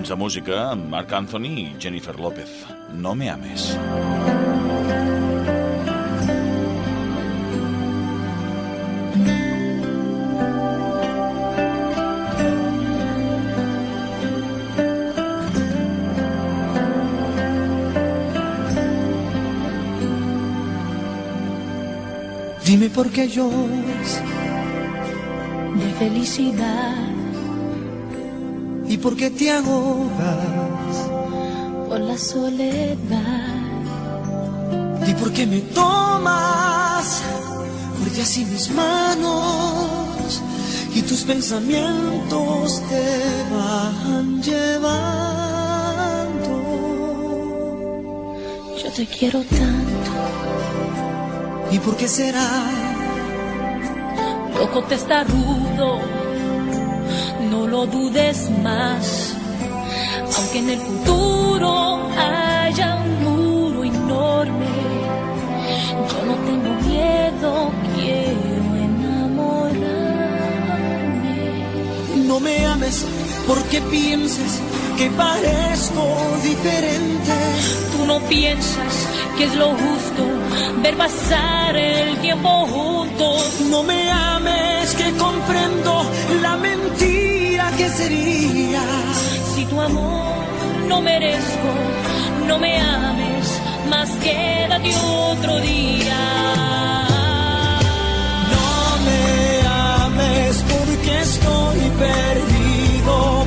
temps de música amb Marc Anthony i Jennifer López. No me ames. Dime por qué lloras de felicidad y por qué te ahogas. por la soledad. ¿Y por qué me tomas fuerte así mis manos y tus pensamientos te van llevando? Yo te quiero tanto, ¿Y por qué será? loco te está rudo, no lo dudes más. Aunque en el futuro haya un muro enorme, yo no tengo miedo, quiero enamorarme. No me ames porque pienses que parezco diferente. Tú no piensas que es lo justo ver pasar el tiempo juntos. No me ames que comprendo la mentira que sería. Si tu amor no merezco, no me ames, más quédate otro día. No me ames porque estoy perdido,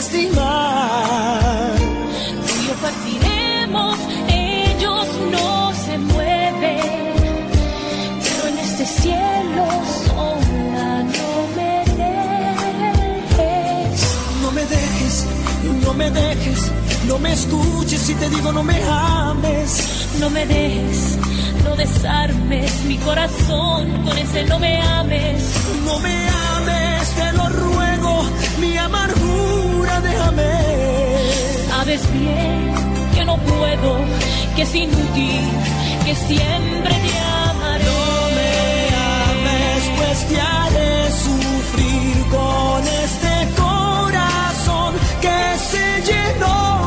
lastimar. Tú y yo partiremos, ellos no se mueven. Pero en este cielo sola no me dejes. No me dejes, no me dejes, no me escuches si te digo no me ames. No me dejes, no desarmes mi corazón con ese no me ames. No me ames, te lo ruego, Que no puedo, que es inútil, que siempre te amaré. No me ames, pues te haré sufrir con este corazón que se llenó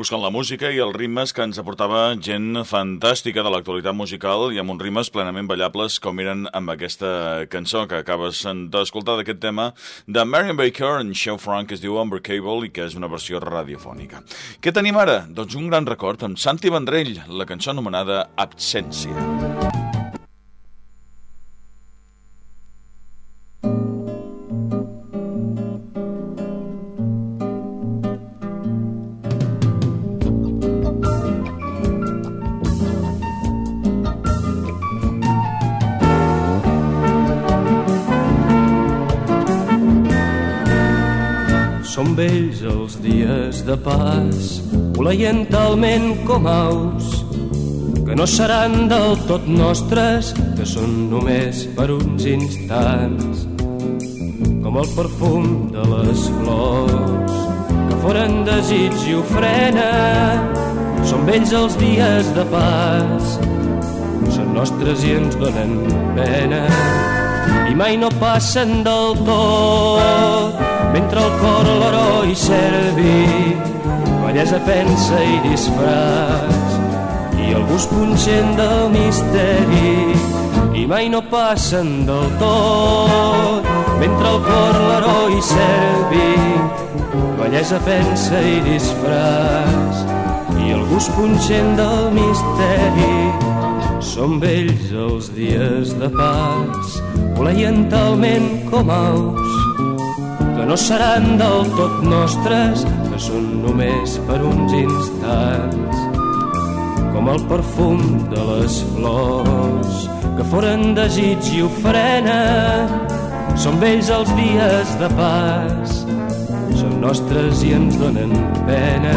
buscant la música i els ritmes que ens aportava gent fantàstica de l'actualitat musical i amb uns ritmes plenament ballables com eren amb aquesta cançó que acabes d'escoltar d'aquest tema de Marion Baker en Show Frank que es diu Unbreakable i que és una versió radiofònica. Què tenim ara? Doncs un gran record amb Santi Vendrell, la cançó anomenada Absència. Són de pas, talment com aus, que no seran del tot nostres, que són només per uns instants, com el perfum de les flors, que foren desig i ofrena. Són vells els dies de pas, són nostres i ens donen pena, i mai no passen del tot mentre el cor l'heroi servi, bellesa pensa i disfraç, i el gust punxent del misteri, i mai no passen del tot, mentre el cor l'heroi servi, bellesa pensa i disfraç, i el gust punxent del misteri, són vells els dies de pas, voleien talment com aus, que no seran del tot nostres, que són només per uns instants, com el perfum de les flors, que foren desig i ofrena, són vells els dies de pas, són nostres i ens donen pena,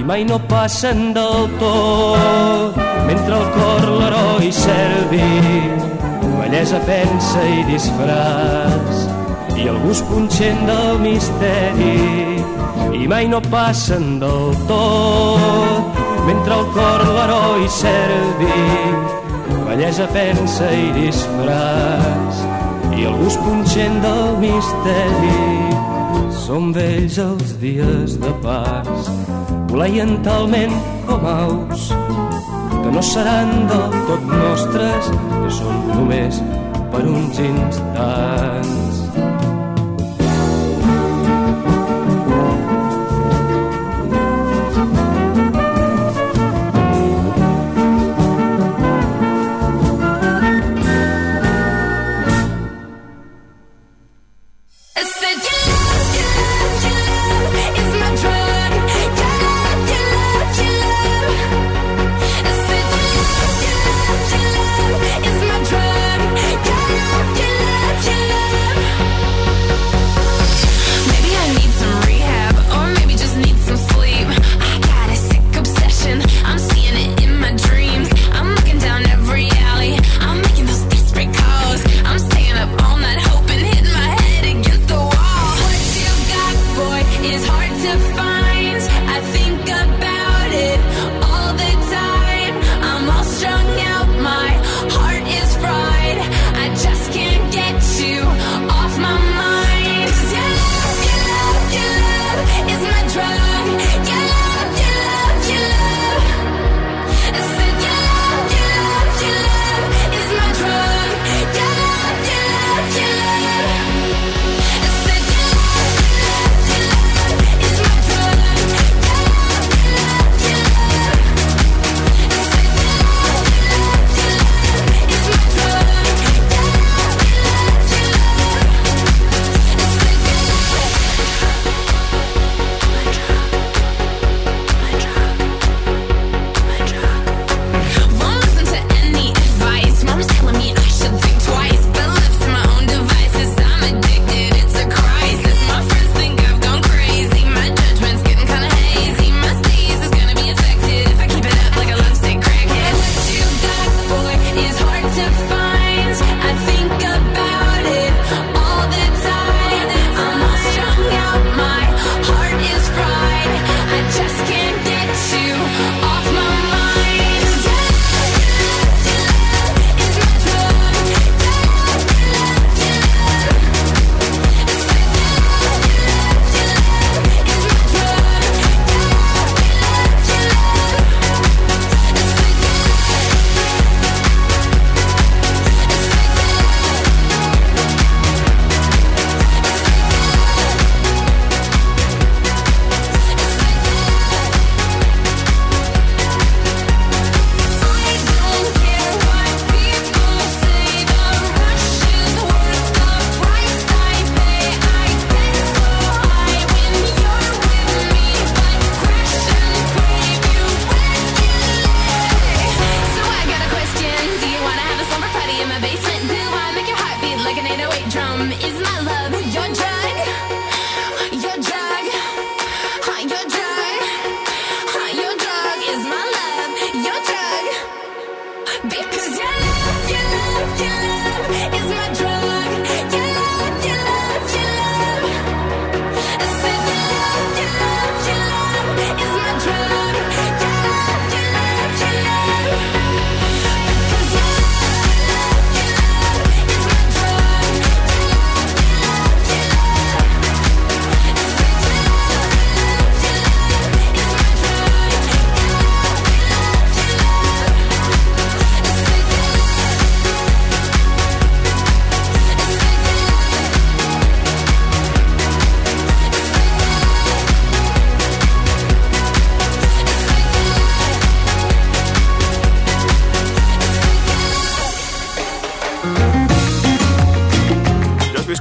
i mai no passen del tot, mentre el cor l'heroi servi, bellesa pensa i disfraç, i el gust punxent del misteri i mai no passen del tot. Mentre el cor l'heroi servi bellesa pensa i disfraç i el gust punxent del misteri són vells els dies de pas. Voleien talment com aus que no seran del tot nostres que són només per uns instants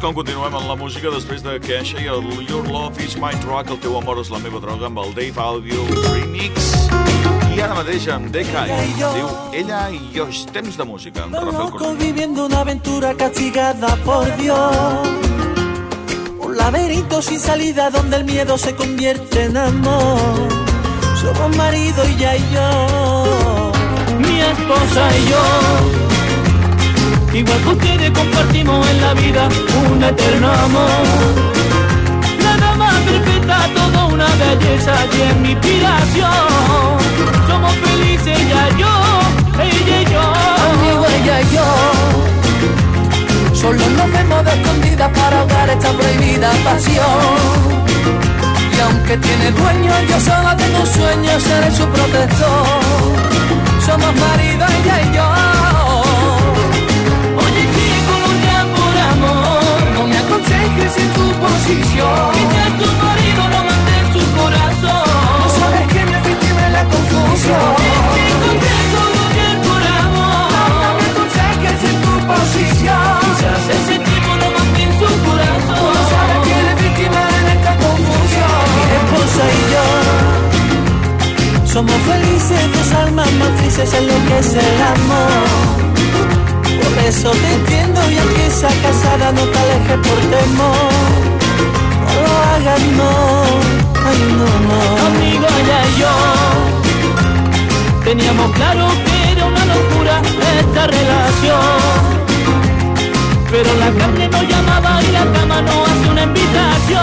com continuem amb la música després de Kesha i el Your Love is My Drug, el teu amor és la meva droga, amb el Dave Audio Remix. I ara mateix amb Deca diu Ella i jo és temps de música, amb Rafael Loco viviendo una aventura castigada por Dios. Un laberinto sin salida donde el miedo se convierte en amor. Somos marido y ya y yo. Mi esposa y yo. Igual que ustedes compartimos en la vida un eterno amor. La dama perfecta, toda una belleza y en mi inspiración. Somos felices ella y yo, ella y yo. Amigo, ella y yo. Solo nos vemos de escondidas para ahogar esta prohibida pasión. Y aunque tiene dueño, yo solo tengo un sueño, seré su protector. Somos marido, ella y yo. Aconsejes en tu posición. Tu marido no mande en su corazón. No sabes que me víctima la confusión. Por amor. Me aconsejes en tu posición. Quizás ese tipo no mande en su corazón. No sabes que eres víctima en esta confusión. Mi esposa y yo somos felices, dos almas matrices en lo que es el amor. Eso te entiendo y aunque esa casada no te aleje por temor. No lo hagas, no. Ay, no, no. Amigo, ella y yo teníamos claro que era una locura esta relación. Pero la carne no llamaba y la cama no hace una invitación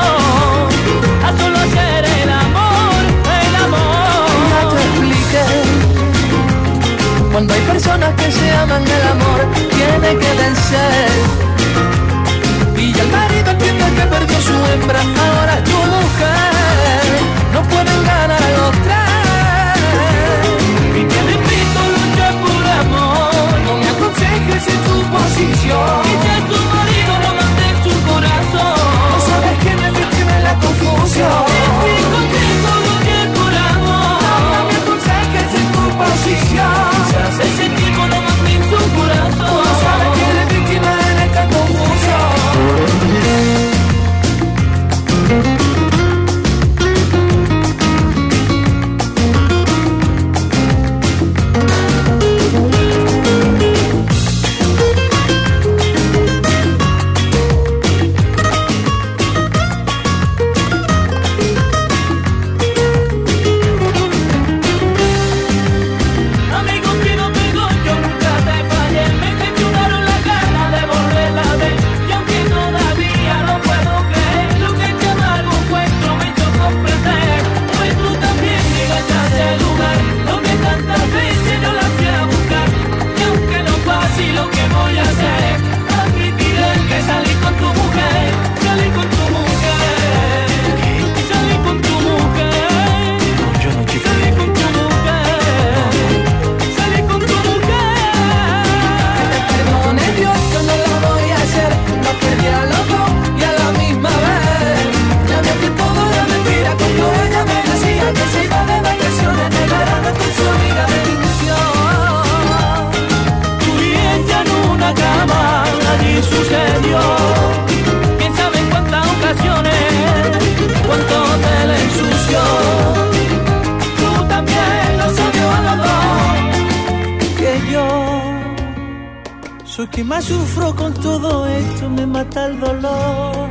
quien más sufro con todo esto, me mata el dolor.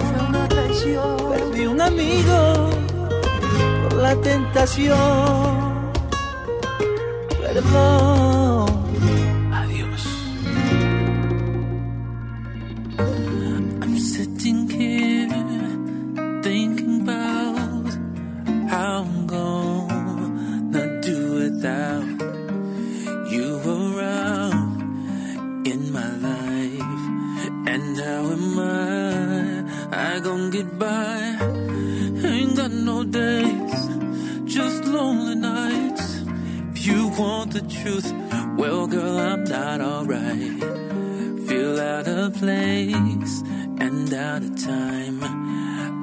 Perdí un amigo por la tentación. Perdón. Well, girl, I'm not alright. Feel out of place and out of time.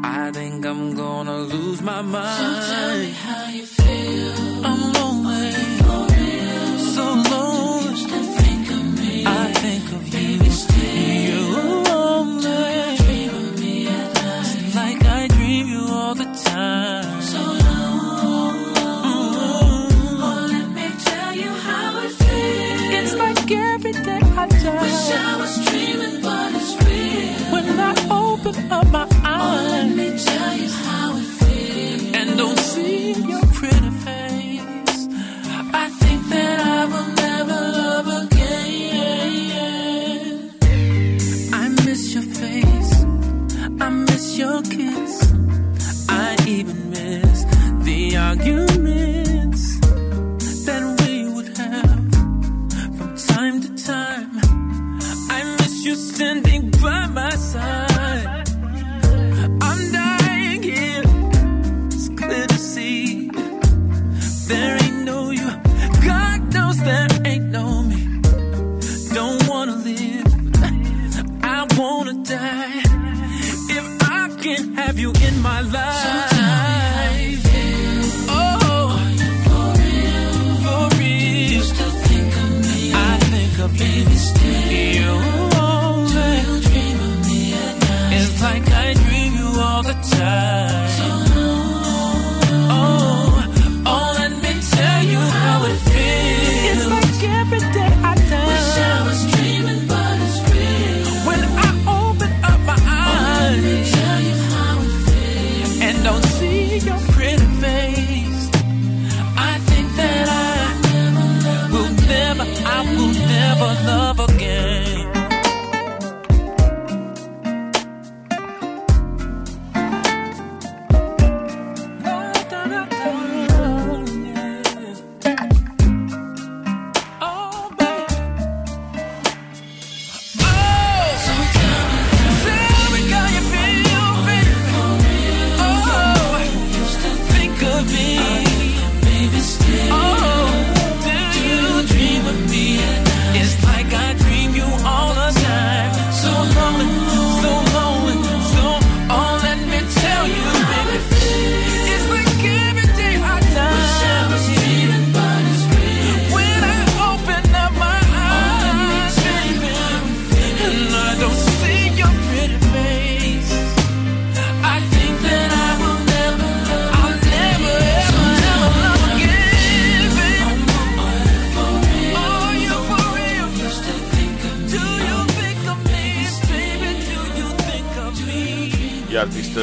I think I'm gonna lose my mind. So tell me how you feel. I'm lonely. So lonely. Think of me. I think of Baby, you. Stay. You only. Like I dream you all the time. Every day I die. Wish I was dreaming, but it's real. When I open up my eyes, Oh, let me tell you how it feels. and don't see your pretty face. I think that I will never love again. I miss your face. I miss your kiss. I even miss the arguments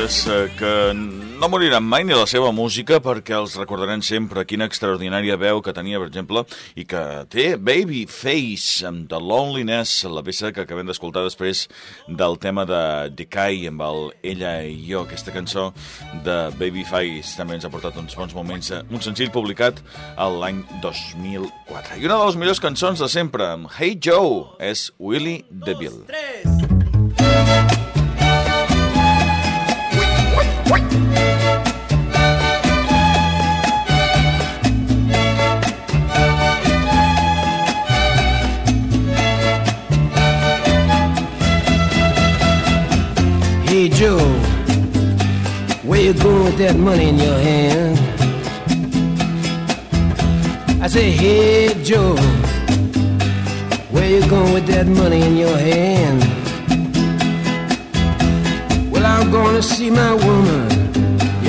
artistes eh, que no moriran mai ni la seva música perquè els recordarem sempre quina extraordinària veu que tenia, per exemple, i que té Babyface amb The Loneliness, la peça que acabem d'escoltar després del tema de Decay amb el Ella i jo, aquesta cançó de Babyface també ens ha portat uns bons moments, eh, un senzill publicat l'any 2004. I una de les millors cançons de sempre, amb Hey Joe, és Willie DeVille. Hey Joe, where you going with that money in your hand? I say, hey Joe, where you going with that money in your hand? Well, I'm going to see my woman.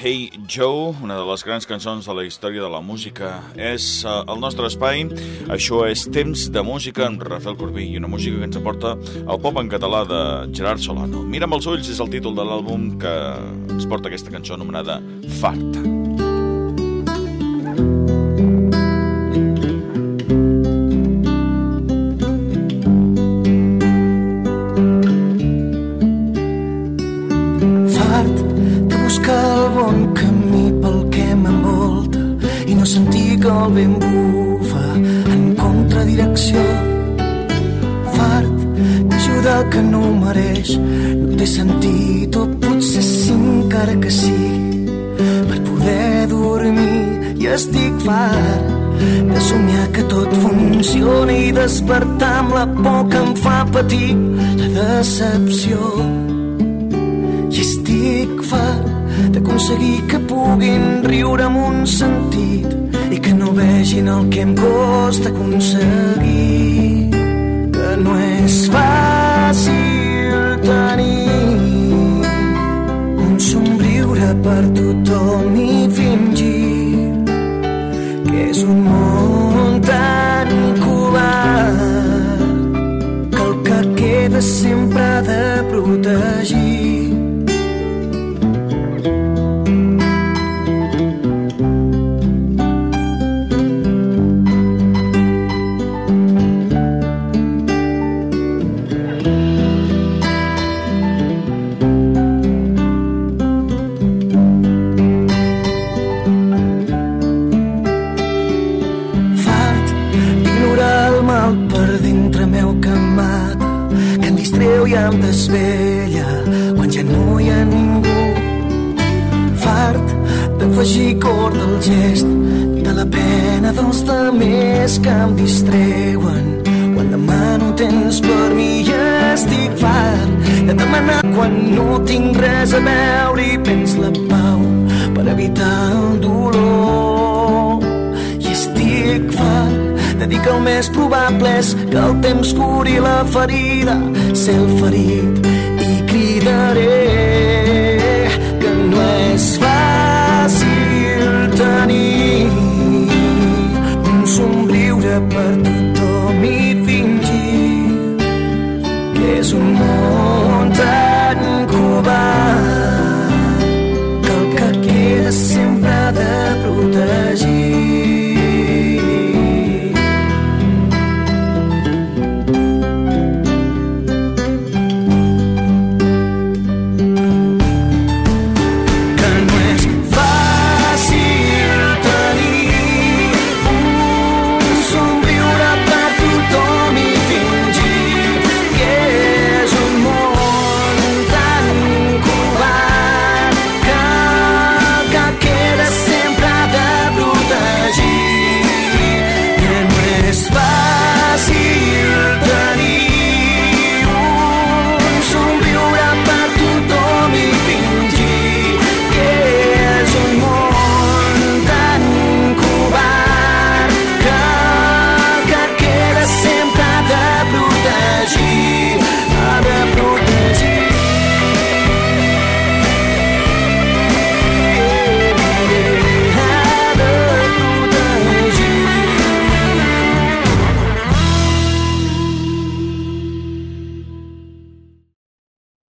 Hey Joe, una de les grans cançons de la història de la música, és uh, el nostre espai. Això és Temps de Música amb Rafael Corbí i una música que ens aporta el pop en català de Gerard Solano. Mira amb els ulls és el títol de l'àlbum que ens porta aquesta cançó anomenada Farta. el patir la decepció. I estic fart d'aconseguir que puguin riure amb un sentit i que no vegin el que em costa aconseguir que no és fàcil tenir un somriure per tothom i fingir que és un món tan desvella quan ja no hi ha ningú. Fart d'afegir cor del gest de la pena dels demés que em distreuen. Quan demano temps per mi i estic fart de demanar. Quan no tinc res a veure i pens la pau per evitar el dolor. I estic fart de dir que el més probable és que el temps curi la ferida, ser el ferit i cridaré